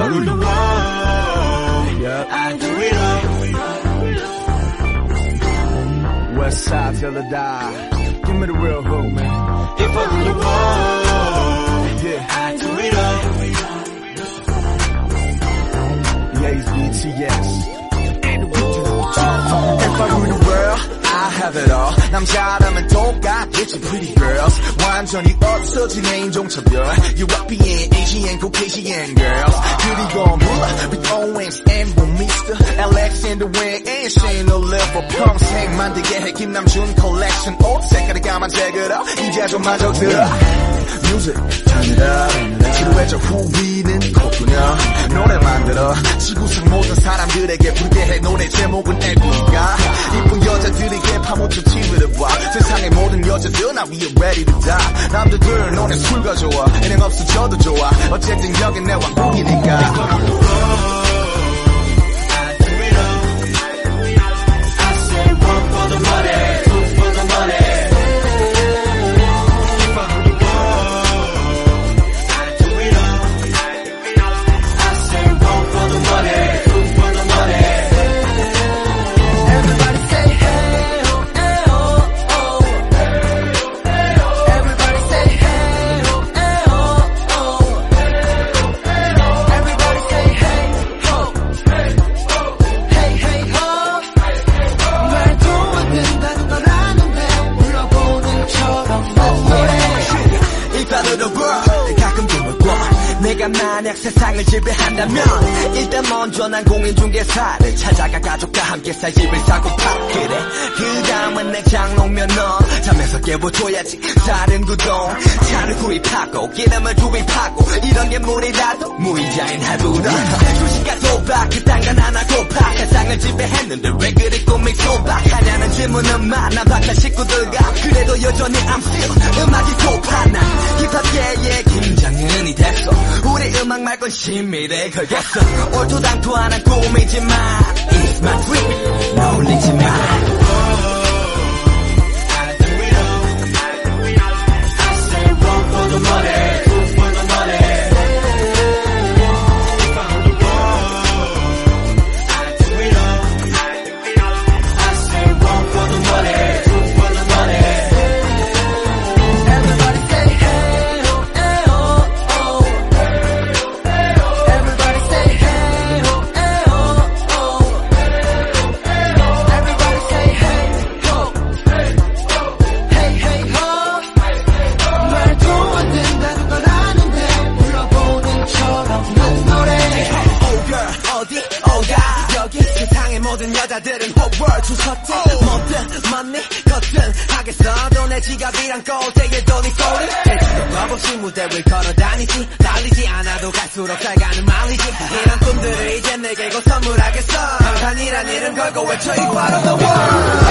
The world. Yeah. I do it all. West side till I die. Give me the real hook, man. If I rule the 남자라면 똑같겠지, pretty girls. 완전히 없어진 인종차별. European, Asian, Caucasian girls. 그리고 몰라, with Owens and with Mr. Alexander Wang and Shane Oliver. 평생 만들게 해 김남준 컬렉션. 옷 색깔이 까만색으로 이제 좀 마저 들어. Music, turn it up. 지루해져 후비는 코뿐이야. 노래 만들어. 지구상 모든 사람들에게 부르게 해 노래 제목은 애국가. 모든 여자들 나 위에 ready to die. 남들들 너네 술과 좋아. 은행 없어져도 좋아. 어쨌든 여긴 내 왕국이니까. 내가 만약 세상을 지배한다면 일단 먼저 난 공인중개사를 찾아가 가족과 함께 살 집을 사고 파. 그래 그 다음은 내 장롱면 너 잠에서 깨워줘야지 다른 구동. 차를 구입하고 기름을 투입하고 이런 게 무리라도 무이자인 하루라 수시가 도박 그딴 건 안 하고 파 세상을 지배했는데 왜 그리 꿈이 소박하냐는 질문은 많아. 박사 식구들과 그래도 여전히 I'm still 음악이 고파 난 힙합계의 김장은이 됐어 우리 음악 말곤 신미래 걸겠어. 얼토당토하는 꿈이지만 It's my dream 놀리지 마 모든 여자들은 world 주섰지 뭐든 뭐니? 거든 하겠어도 내 지갑이랑 꼬대에 돈이 꼬리 대충 없이 무대 를 걸어 다니지. 달리지 않아도 갈수록 살가는 마음이지. 이런 꿈들을 이제 내게 곧 선물하겠어. 방탄이란 이름 걸고 외쳐 이 part of the world